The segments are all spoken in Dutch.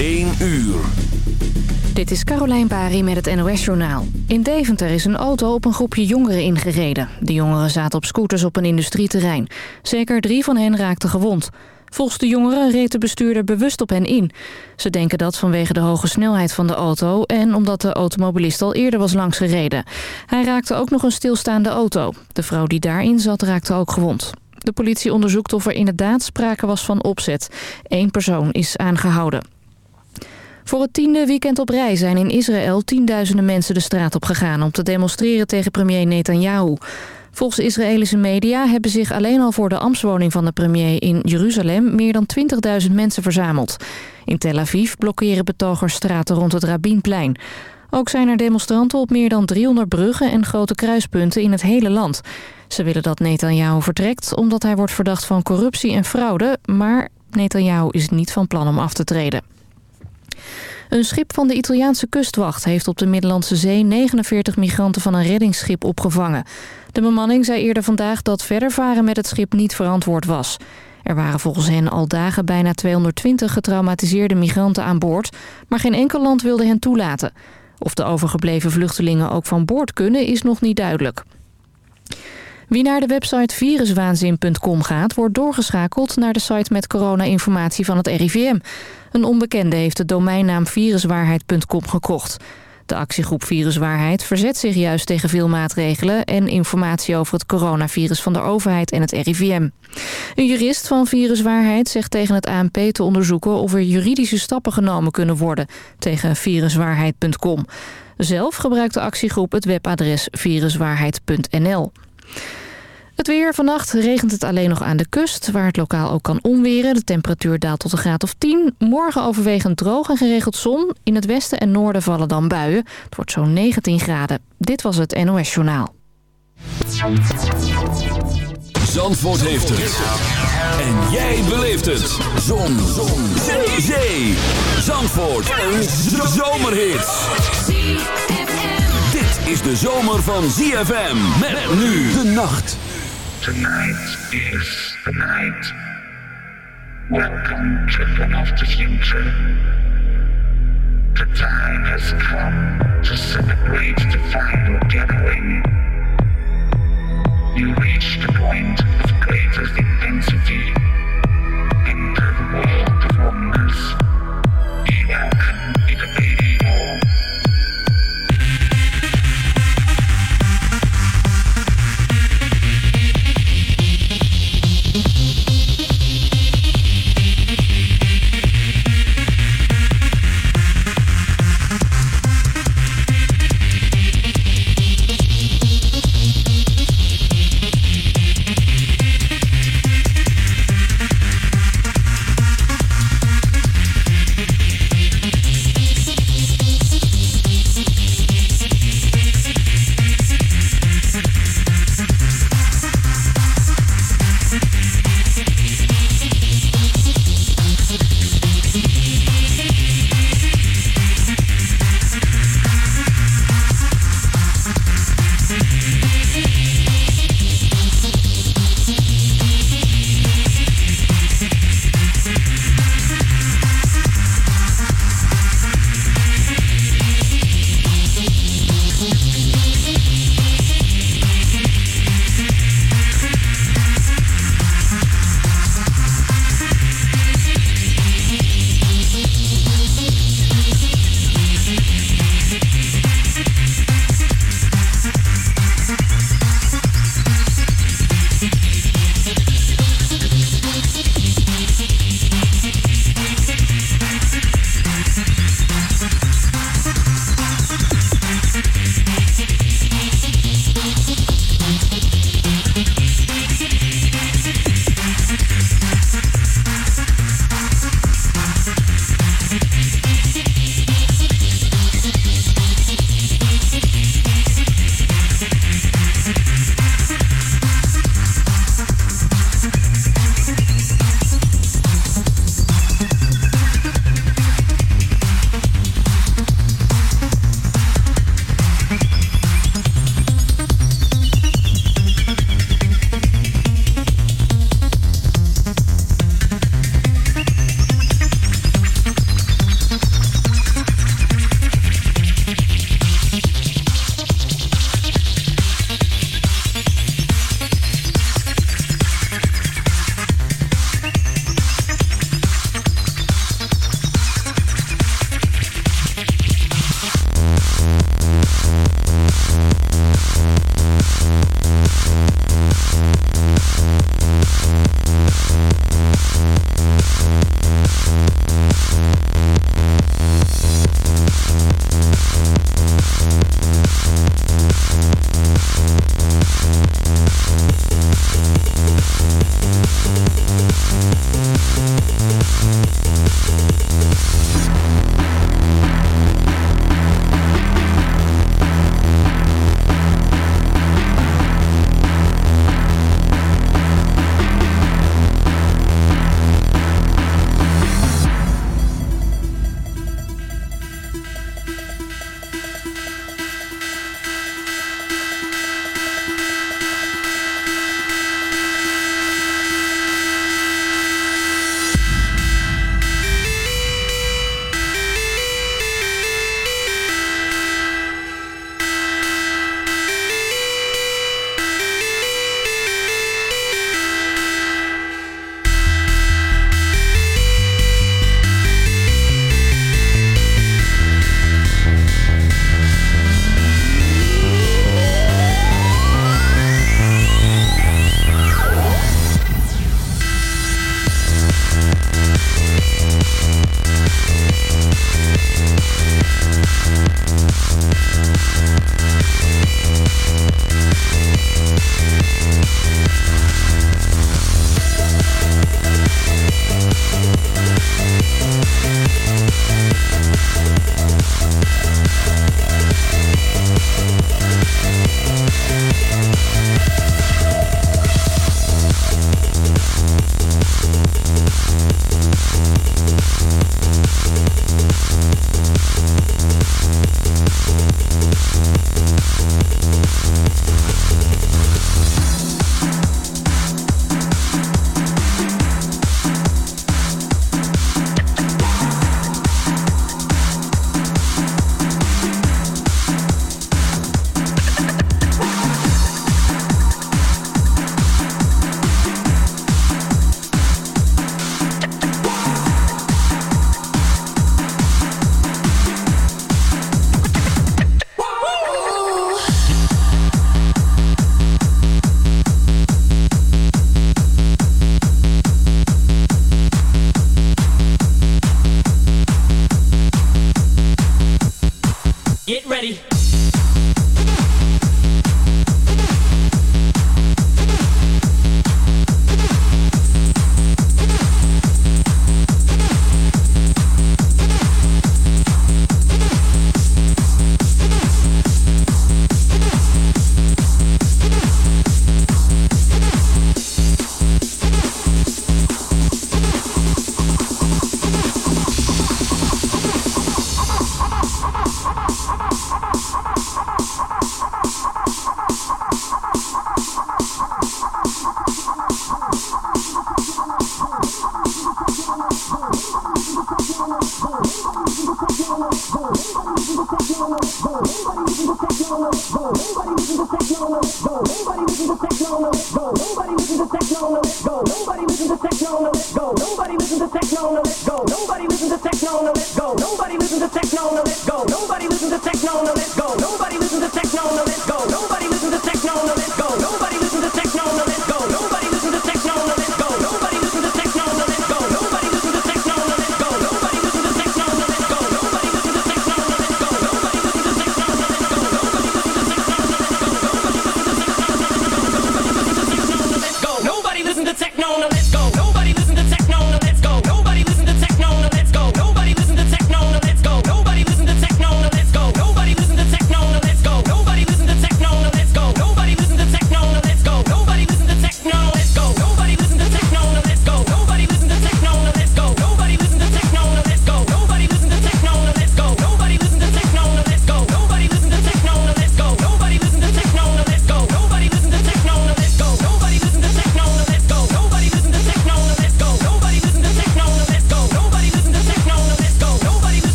1 uur. Dit is Carolijn Bari met het NOS Journaal. In Deventer is een auto op een groepje jongeren ingereden. De jongeren zaten op scooters op een industrieterrein. Zeker drie van hen raakten gewond. Volgens de jongeren reed de bestuurder bewust op hen in. Ze denken dat vanwege de hoge snelheid van de auto... en omdat de automobilist al eerder was langsgereden. Hij raakte ook nog een stilstaande auto. De vrouw die daarin zat raakte ook gewond. De politie onderzoekt of er inderdaad sprake was van opzet. Eén persoon is aangehouden. Voor het tiende weekend op rij zijn in Israël tienduizenden mensen de straat op gegaan... om te demonstreren tegen premier Netanyahu. Volgens Israëlische media hebben zich alleen al voor de ambtswoning van de premier in Jeruzalem... meer dan 20.000 mensen verzameld. In Tel Aviv blokkeren betogers straten rond het Rabinplein. Ook zijn er demonstranten op meer dan 300 bruggen en grote kruispunten in het hele land. Ze willen dat Netanyahu vertrekt omdat hij wordt verdacht van corruptie en fraude... maar Netanyahu is niet van plan om af te treden. Een schip van de Italiaanse kustwacht heeft op de Middellandse Zee 49 migranten van een reddingsschip opgevangen. De bemanning zei eerder vandaag dat verder varen met het schip niet verantwoord was. Er waren volgens hen al dagen bijna 220 getraumatiseerde migranten aan boord, maar geen enkel land wilde hen toelaten. Of de overgebleven vluchtelingen ook van boord kunnen is nog niet duidelijk. Wie naar de website viruswaanzin.com gaat, wordt doorgeschakeld naar de site met corona-informatie van het RIVM. Een onbekende heeft de domeinnaam viruswaarheid.com gekocht. De actiegroep Viruswaarheid verzet zich juist tegen veel maatregelen... en informatie over het coronavirus van de overheid en het RIVM. Een jurist van Viruswaarheid zegt tegen het ANP te onderzoeken... of er juridische stappen genomen kunnen worden tegen viruswaarheid.com. Zelf gebruikt de actiegroep het webadres viruswaarheid.nl. Het weer. Vannacht regent het alleen nog aan de kust, waar het lokaal ook kan onweren. De temperatuur daalt tot een graad of 10. Morgen overwegend droog en geregeld zon. In het westen en noorden vallen dan buien. Het wordt zo'n 19 graden. Dit was het NOS Journaal. Zandvoort heeft het. En jij beleeft het. Zon. Zon. Zee. Zee. Zandvoort. Een zomerhit. Dit is de zomer van ZFM. Met nu de nacht. Tonight is the night. Welcome, children of the future. The time has come to celebrate the final gathering. You reach the point of greatest intensity. Enter the world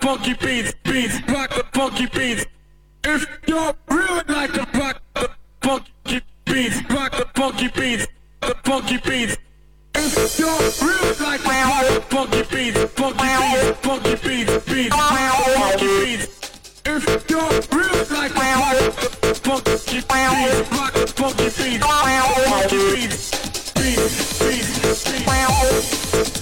funky beats, beats, rock the funky beats. If y'all really like to rock the funky beats, rock the funky beats, the funky beats. If y'all really like to rock the funky beats, funky beats, funky beats, beats, funky beats. If y'all really like to rock the funky beats, rock the funky beats, funky beats, beats, beats, beats.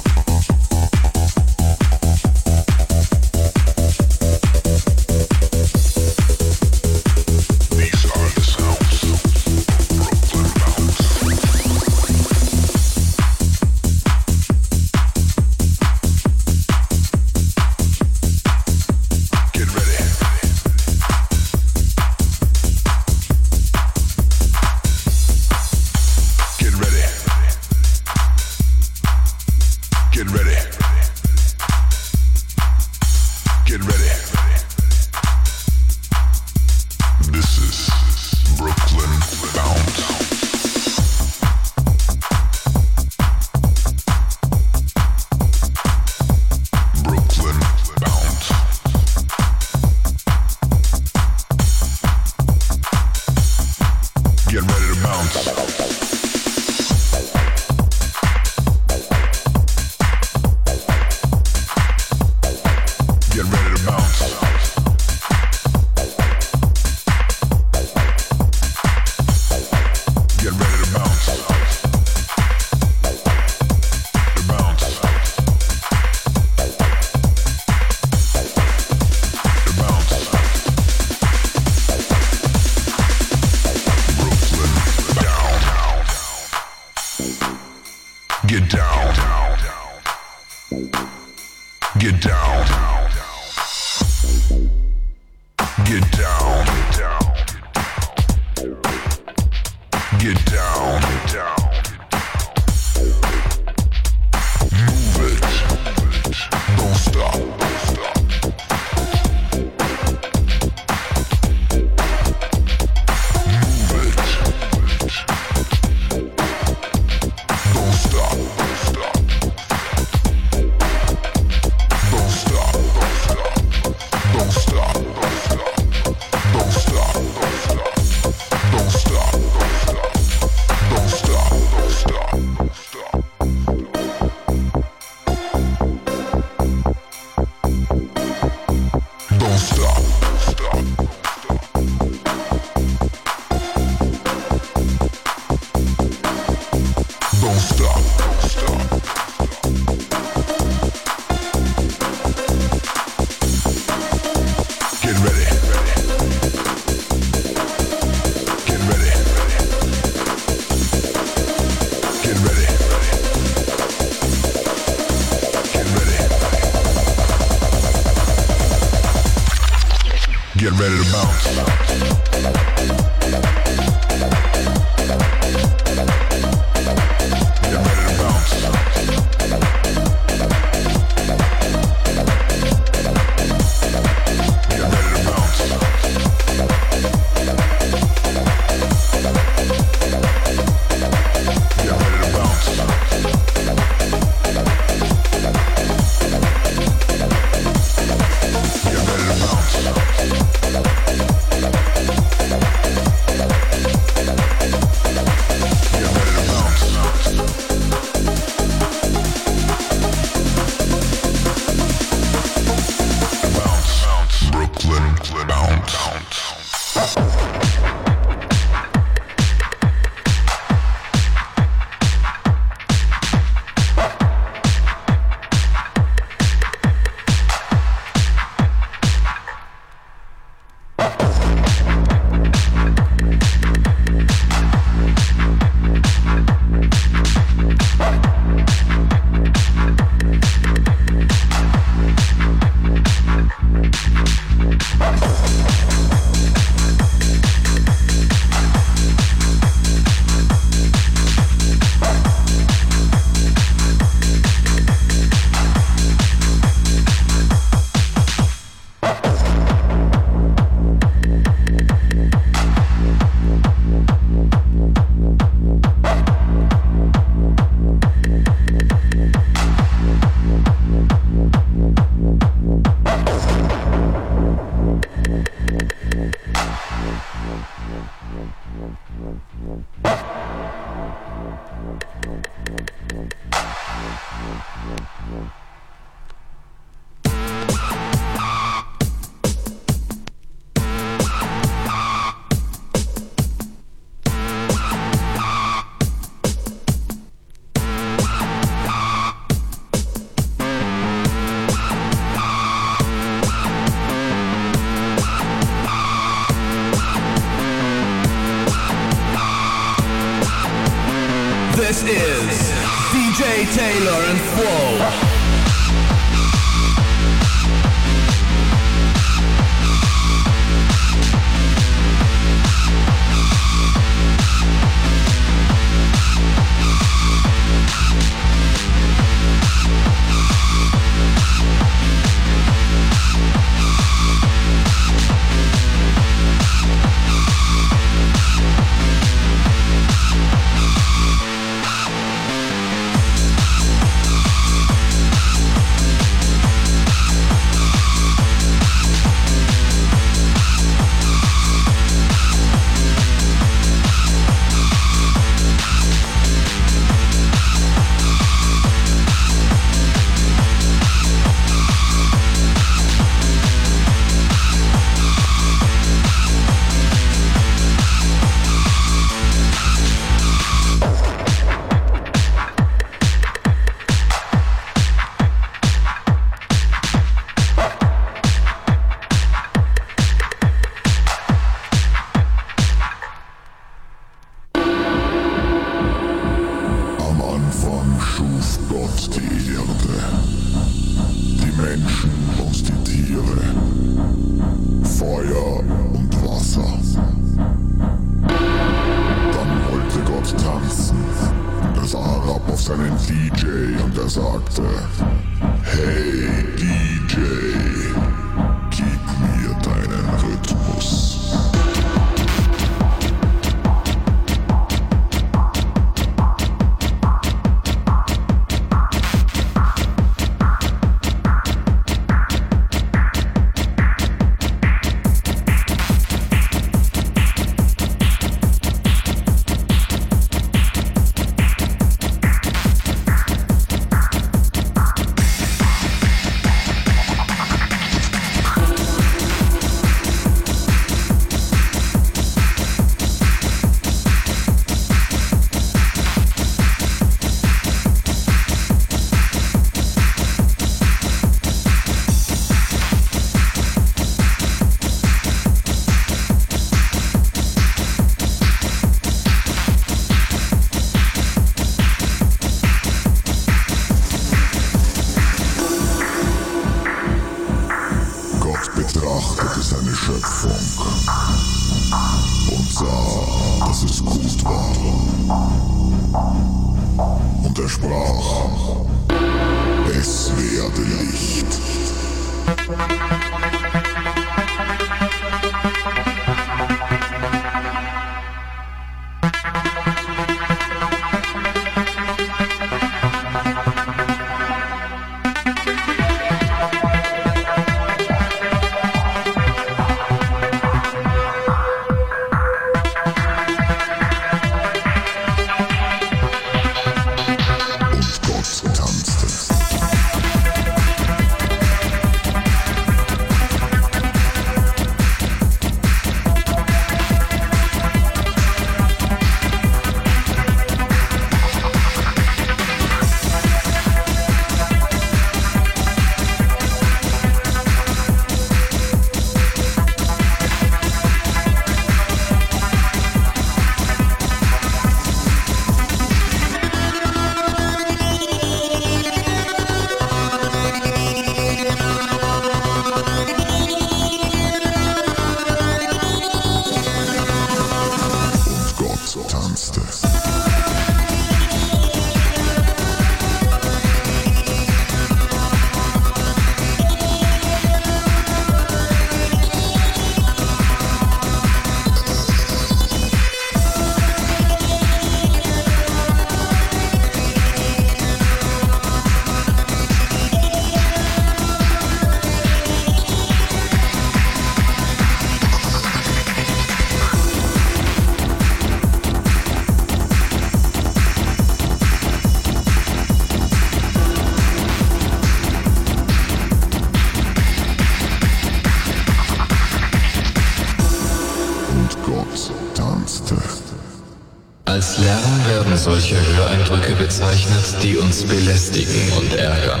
bezeichnet, die uns belästigen und ärgern.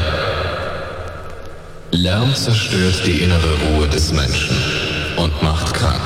Lärm zerstört die innere Ruhe des Menschen und macht krank.